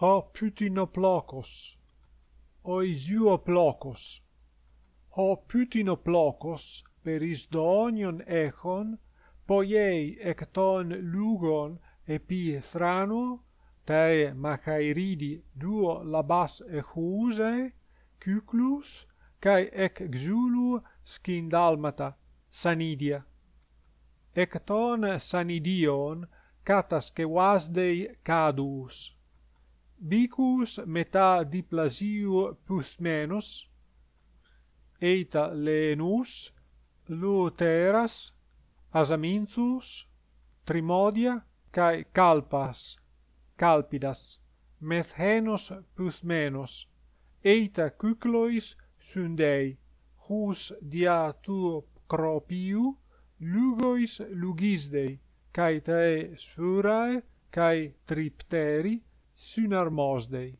ho putinoplocos oisioplocos ho putinoplocos peris donion echon poiei ecton lugon epi thrano tae machairidi duo labas echuse cyclus kai ec xulu skindalmata sanidia. Ecton sanidion catas cevasdei kadus bicus meta diplasiu puthmenos eita lenus luteras asaminthus trimodia kai calpas calpidas methenos puthmenos eita cyclois sundei hus dia tu cropiu lugois lugisdei kai te sphurae kai tripteri soon our day.